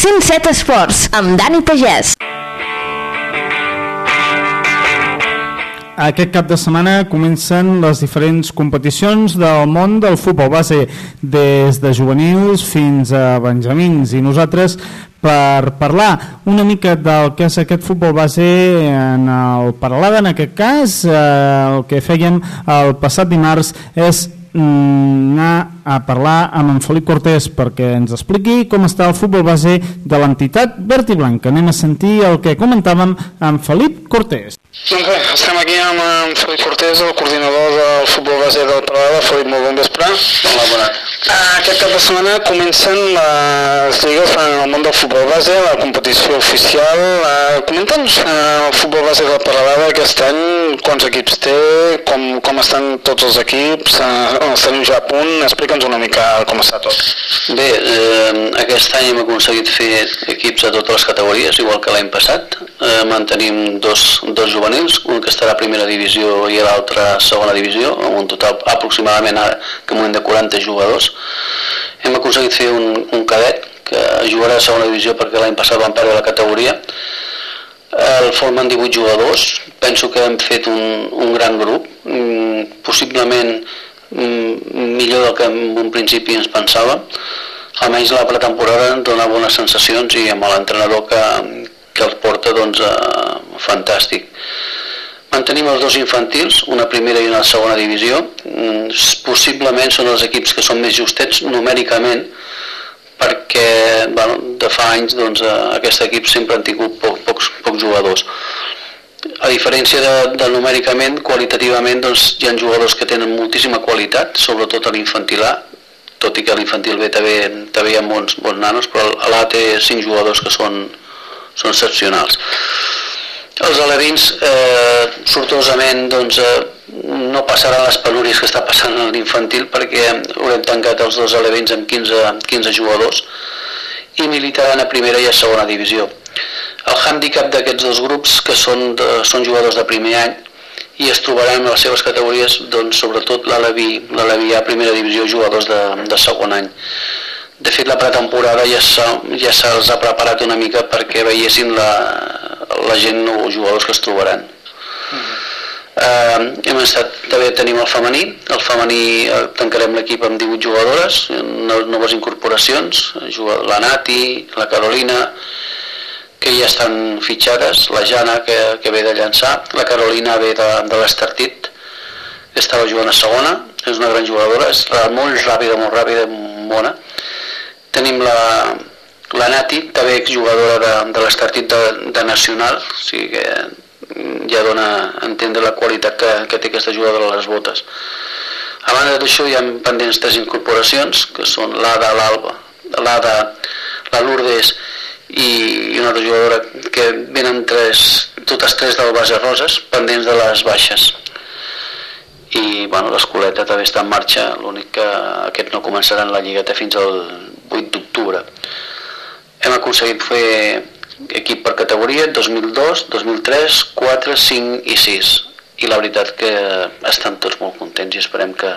107 Esports, amb Dani Pagès. Aquest cap de setmana comencen les diferents competicions del món del futbol base, des de juvenils fins a benjamins, i nosaltres per parlar una mica del que és aquest futbol base en el Paralada, en aquest cas, eh, el que fèiem el passat dimarts és mm, a parlar amb en Felip Cortés perquè ens expliqui com està el futbol base de l'entitat verd i blanca. Anem a sentir el que comentàvem amb Felip Cortés. Doncs bé, estem aquí amb en Felip Cortés, el coordinador del futbol base del Paralada. Felip, molt bon vespre. Hola, bona. Aquest cap de setmana comencen les lligues en el món del futbol base, la competició oficial. Eh, Comenta'ns eh, el futbol base del Paralada aquest any, quants equips té, com, com estan tots els equips, eh, els tenim ja a punt, explica'ns una mica com està tot. Bé, eh, aquest any hem aconseguit fer equips a totes les categories, igual que l'any passat. Eh, mantenim dos, dos juvenils, un que estarà a primera divisió i l'altre a segona divisió, amb un total aproximadament ara que moment de 40 jugadors. Hem aconseguit fer un, un cadet que jugarà a segona divisió perquè l'any passat van perdre la categoria. El formen 18 jugadors, penso que hem fet un, un gran grup, mm, possiblement mm, millor del que en un principi ens pensàvem. Almenys la pretemporada ens dona bones sensacions i amb l'entrenador que, que els porta doncs, eh, fantàstic. Mantenim els dos infantils, una primera i una segona divisió. Mm, Possiblement són els equips que són més justets numèricament, perquè bueno, de fa anys doncs, eh, aquest equip sempre han tingut poc, pocs, pocs jugadors. A diferència de, de numèricament, qualitativament doncs, hi ha jugadors que tenen moltíssima qualitat, sobretot a l'infantil A, tot i que a l'infantil B també, també hi ha bons, bons nanos, però a l'A té cinc jugadors que són, són excepcionals. Els alevins, eh, sortosament, doncs, eh, no passaran les penúries que està passant a l'infantil perquè haurem tancat els dos alevins amb 15, 15 jugadors i militaran a primera i a segona divisió. El hàndicap d'aquests dos grups, que són, de, són jugadors de primer any, i es trobaran a les seves categories, doncs, sobretot l'Alevi A primera divisió, jugadors de, de segon any. De fet, la pretemporada ja se'ls ja se ha preparat una mica perquè veiessin la, la gent o jugadors que es trobaran. Eh, hem estat, també tenim el femení, el femení eh, tancarem l'equip amb 18 jugadores, no- noves incorporacions, la Nati, la Carolina, que ja estan fitxades, la Jana que, que ve de llançar, la Carolina ve de, de l'Estartit, estava jugant a segona, és una gran jugadora, és molt ràpida, molt ràpida, molt bona. Tenim la, la Nati, també exjugadora de, de l'Estartit de, de Nacional, o sigui que mm, ja dona a entendre la qualitat que, que té aquesta jugadora a les botes. A banda d'això hi ha pendents tres incorporacions, que són l'Ada, l'Alba, l'Ada, la Lourdes i una altra jugadora que venen tres, totes tres del base roses, pendents de les baixes. I bueno, l'escoleta també està en marxa, l'únic que aquests no començaran la lligueta fins al 8 d'octubre. Hem aconseguit fer equip per categoria 2002, 2003, 4, 5 i 6 i la veritat que estan tots molt contents i esperem que,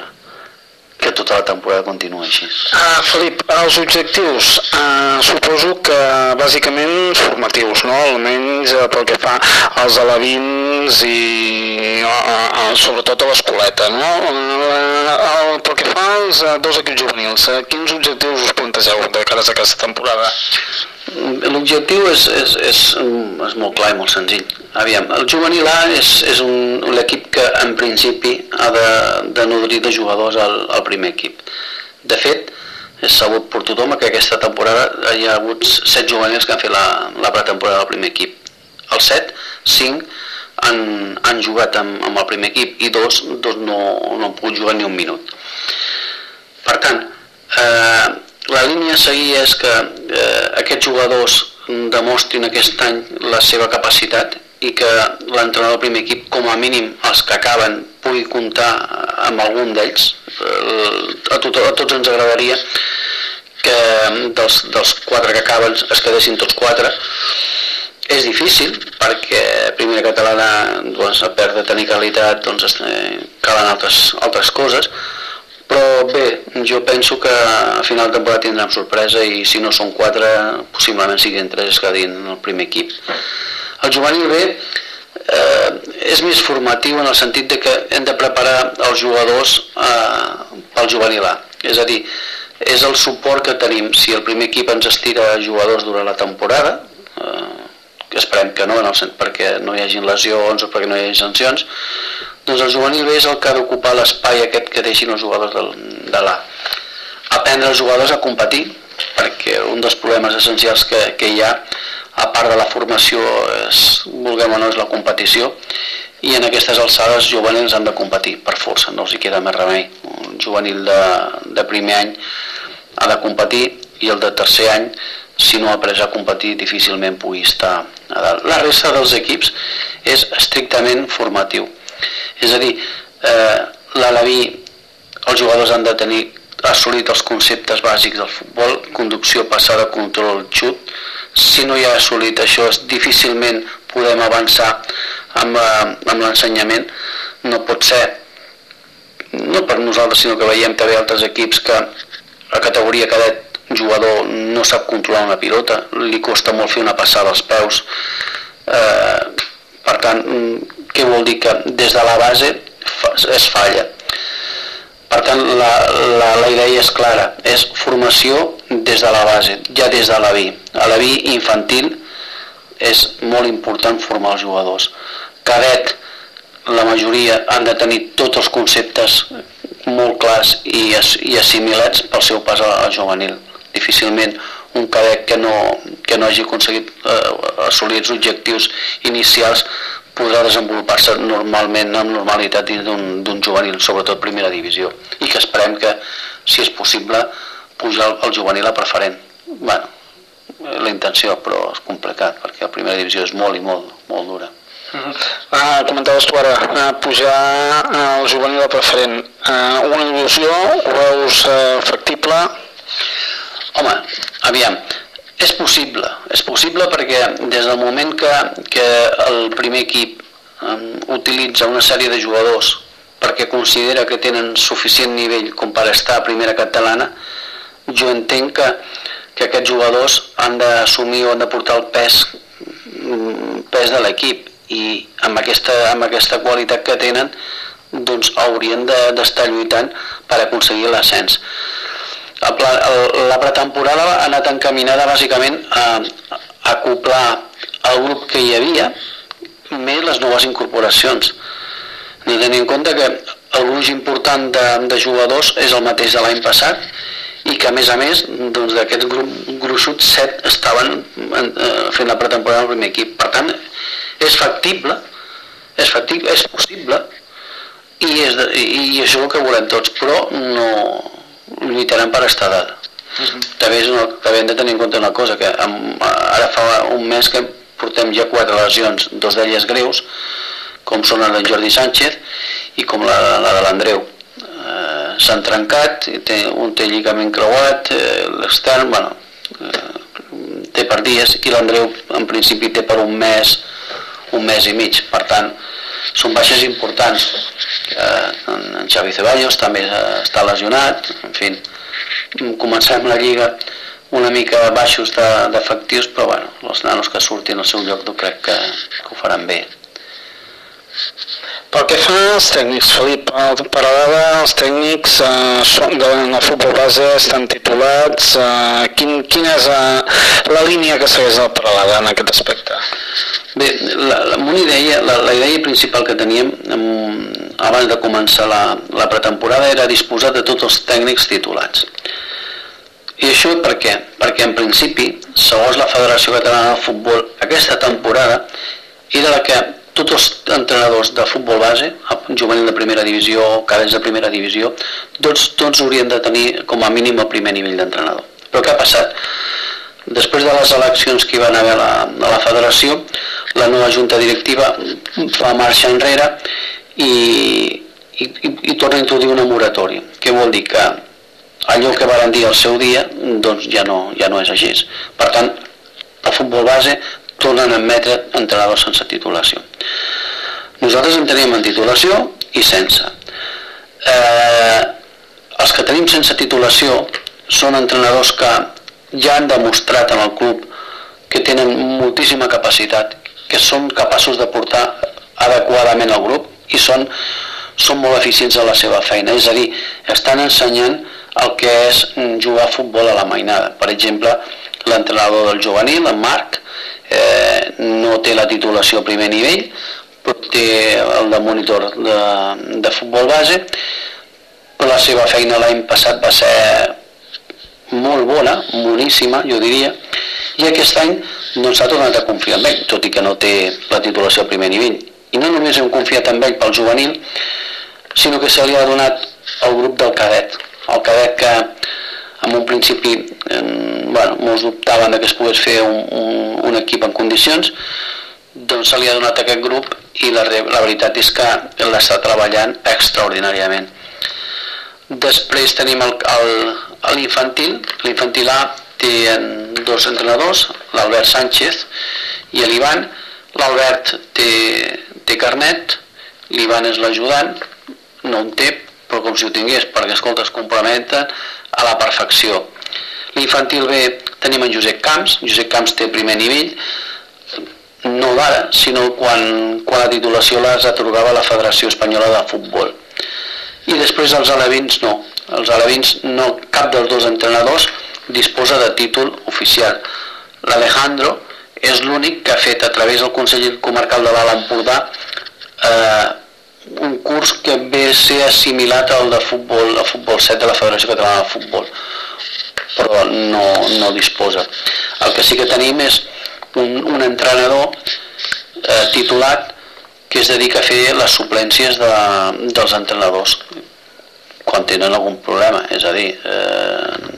que tota la temporada continuï així. Uh, Felip, els objectius, uh, suposo que bàsicament formatius, no? almenys uh, pel que fa als alevins i uh, uh, sobretot a l'escoleta. No? Uh, pel que fa als uh, dos equips juvenils, uh, quins objectius us plantegeu de cara a aquesta temporada? L'objectiu és, és, és, mm, és molt clar i molt senzill. Aviam, el juvenil A és, és l'equip que en principi ha de, de nodrir de jugadors al, al primer equip. De fet, és sabut per tothom que aquesta temporada hi ha hagut set juvenils que han fet la, la pretemporada del primer equip. Els set, cinc han, han jugat amb, amb el primer equip i dos, dos no, no han pogut jugar ni un minut. Per tant, eh, la línia a seguir és que eh, aquests jugadors demostrin aquest any la seva capacitat i que l'entrenador del primer equip, com a mínim els que acaben, pugui comptar amb algun d'ells. Eh, A, tot, a tots ens agradaria que dels, dels quatre que acaben es quedessin tots quatre. És difícil perquè primera catalana doncs, a part de tenir qualitat doncs, eh, calen altres, altres coses però bé, jo penso que a final de temporada tindrem sorpresa i si no són quatre, possiblement siguin tres que din el primer equip. El juvenil B eh, és més formatiu en el sentit de que hem de preparar els jugadors eh, pel juvenil A. És a dir, és el suport que tenim. Si el primer equip ens estira jugadors durant la temporada, eh, esperem que no, en el perquè no hi hagin lesions o perquè no hi hagi sancions, doncs el juvenil B és el que ha d'ocupar l'espai aquest que deixin els jugadors del, de l'A. Aprendre els jugadors a competir, perquè un dels problemes essencials que, que hi ha, a part de la formació, és, vulguem o no, és la competició, i en aquestes alçades juvenils han de competir, per força, no els hi queda més remei. Un juvenil de, de primer any ha de competir i el de tercer any, si no ha après a competir, difícilment pugui estar a dalt. La resta dels equips és estrictament formatiu. És a dir, eh, l'Alaví, els jugadors han de tenir assolit els conceptes bàsics del futbol, conducció, passada, control, xut. Si no hi ha assolit això, difícilment podem avançar amb, eh, amb l'ensenyament. No pot ser, no per nosaltres, sinó que veiem també altres equips que a categoria cadet jugador no sap controlar una pilota, li costa molt fer una passada als peus. Eh, per tant, què vol dir? Que des de la base es falla. Per tant, la, la, la idea és clara, és formació des de la base, ja des de la vi. A la vi infantil és molt important formar els jugadors. Cadet, la majoria han de tenir tots els conceptes molt clars i, i assimilats pel seu pas al juvenil. Difícilment un cadet que no, que no hagi aconseguit eh, assolir els objectius inicials podrà desenvolupar-se normalment amb normalitat dins d'un juvenil, sobretot primera divisió, i que esperem que, si és possible, pujar el, el juvenil a preferent. bueno, la intenció, però és complicat, perquè la primera divisió és molt i molt, molt dura. Uh -huh. ah, comentaves tu ara, uh, pujar uh, el juvenil a preferent. Uh, una il·lusió, ho veus uh, factible? Home, aviam, és possible, és possible perquè des del moment que, que el primer equip um, utilitza una sèrie de jugadors perquè considera que tenen suficient nivell com per estar a primera catalana, jo entenc que, que aquests jugadors han d'assumir o han de portar el pes, mm, pes de l'equip i amb aquesta, amb aquesta qualitat que tenen doncs haurien d'estar de, lluitant per aconseguir l'ascens la pretemporada ha anat encaminada bàsicament a, acoplar el grup que hi havia més les noves incorporacions. No tenir en compte que el gruix important de, de jugadors és el mateix de l'any passat i que a més a més doncs, d'aquests grup gruixuts set estaven en, eh, fent la pretemporada al primer equip. Per tant, és factible, és factible, és possible i, és de, i això és el que volem tots, però no, lluitaran per estar dalt. Uh -huh. també, és una, també hem de tenir en compte una cosa, que amb, ara fa un mes que portem ja quatre lesions, dos d'elles greus, com són la de Jordi Sánchez i com la, la de l'Andreu. Eh, S'han trencat, té, un té lligament creuat, eh, l'extern, bueno, eh, té per dies, i l'Andreu en principi té per un mes, un mes i mig, per tant, són baixes importants. Eh, en Xavi Ceballos també està lesionat, en fi, comencem la lliga una mica baixos d'efectius, de, però bueno, els nanos que surtin al seu lloc jo crec que, que ho faran bé. Pel que fa als tècnics, Felip, a l'ara els tècnics eh, són de, el futbol base estan titulats. Eh, quin, quina és eh, la línia que segueix el Paralada en aquest aspecte? Bé, la, la, una idea, la, la idea principal que teníem um, abans de començar la, la pretemporada era disposar de tots els tècnics titulats. I això per què? Perquè en principi, segons la Federació Catalana de Futbol, aquesta temporada era la que tots els entrenadors de futbol base, juvenil de primera divisió, cadets de primera divisió, tots, tots haurien de tenir com a mínim el primer nivell d'entrenador. Però què ha passat? Després de les eleccions que hi van haver a la, a la federació, la nova junta directiva fa marxa enrere i, i, i, i torna a introduir una moratòria. Què vol dir? Que allò que van dir al seu dia doncs ja no, ja no és així. Per tant, el futbol base tornen a admetre entrenadors sense titulació. Nosaltres en teníem en titulació i sense. Eh, Els que tenim sense titulació són entrenadors que ja han demostrat en el club que tenen moltíssima capacitat, que són capaços de portar adequadament al grup i són, són molt eficients en la seva feina. És a dir, estan ensenyant el que és jugar a futbol a la mainada. Per exemple, l'entrenador del juvenil, en Marc, eh, no té la titulació a primer nivell, però té el de monitor de, de futbol base, però la seva feina l'any passat va ser molt bona, boníssima, jo diria, i aquest any doncs, s'ha tornat a confiar en ell, tot i que no té la titulació a primer nivell. I no només hem confiat en ell pel juvenil, sinó que se li ha donat el grup del cadet, el cadet que en un principi eh, bueno, molts dubtaven que es pogués fer un, un, un equip en condicions, doncs se li ha donat aquest grup i la, la veritat és que l'està treballant extraordinàriament. Després tenim l'infantil, l'infantil A té dos entrenadors, l'Albert Sánchez i l'Ivan. L'Albert té, té carnet, l'Ivan és l'ajudant, no en té, però com si ho tingués, perquè escolta, es complementen a la perfecció. L'infantil B tenim en Josep Camps, Josep Camps té primer nivell, no d'ara, sinó quan, quan la titulació les atorgava la Federació Espanyola de Futbol. I després els alevins no. Els alevins no, cap dels dos entrenadors disposa de títol oficial. L'Alejandro és l'únic que ha fet a través del Consell Comarcal de l'Alt Empordà eh, un curs que ve a ser assimilat al de futbol, al futbol 7 de la Federació Catalana de Futbol però no, no disposa. El que sí que tenim és un, un entrenador eh, titulat que es dedica a fer les suplències de, dels entrenadors quan tenen algun problema, és a dir, eh,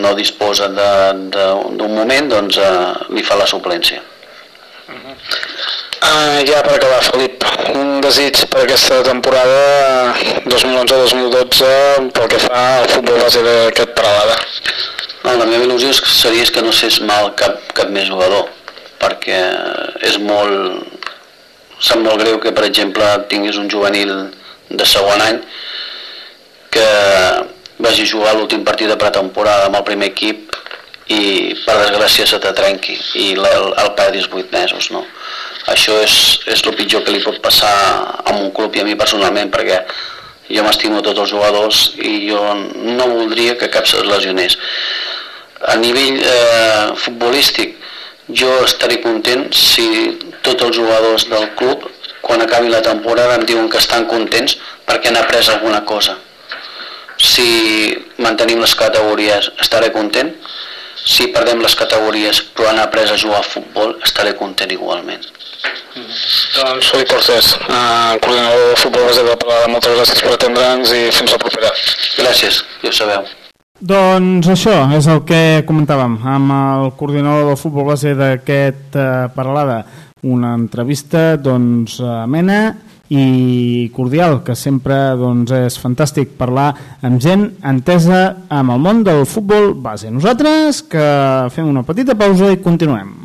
no disposa d'un moment, doncs eh, li fa la suplència. Uh -huh. Uh, ja per acabar, Felip, un desig per aquesta temporada 2011-2012 pel que fa al futbol base d'aquest Paralada. No, la meva il·lusió seria que no sés mal cap, cap més jugador, perquè és molt... Sap molt greu que, per exemple, tinguis un juvenil de segon any que vagi jugar l'últim partit de pretemporada amb el primer equip i per desgràcia se te trenqui i el, el perdis 8 mesos, no? Això és, és el pitjor que li pot passar a un club i a mi personalment perquè jo m'estimo tots els jugadors i jo no voldria que cap se'ls lesionés. A nivell eh, futbolístic jo estaré content si tots els jugadors del club quan acabi la temporada em diuen que estan contents perquè han après alguna cosa. Si mantenim les categories estaré content, si perdem les categories però han après a jugar a futbol estaré content igualment. Doncs Felip Porcés, eh, coordinador de futbol base de Parada, moltes gràcies per atendre'ns i fins la propera. Gràcies, ja ho sabeu. Doncs això és el que comentàvem amb el coordinador del futbol base d'aquest eh, Paralada. Una entrevista doncs, amena i cordial, que sempre doncs, és fantàstic parlar amb gent entesa amb el món del futbol base. Nosaltres que fem una petita pausa i continuem.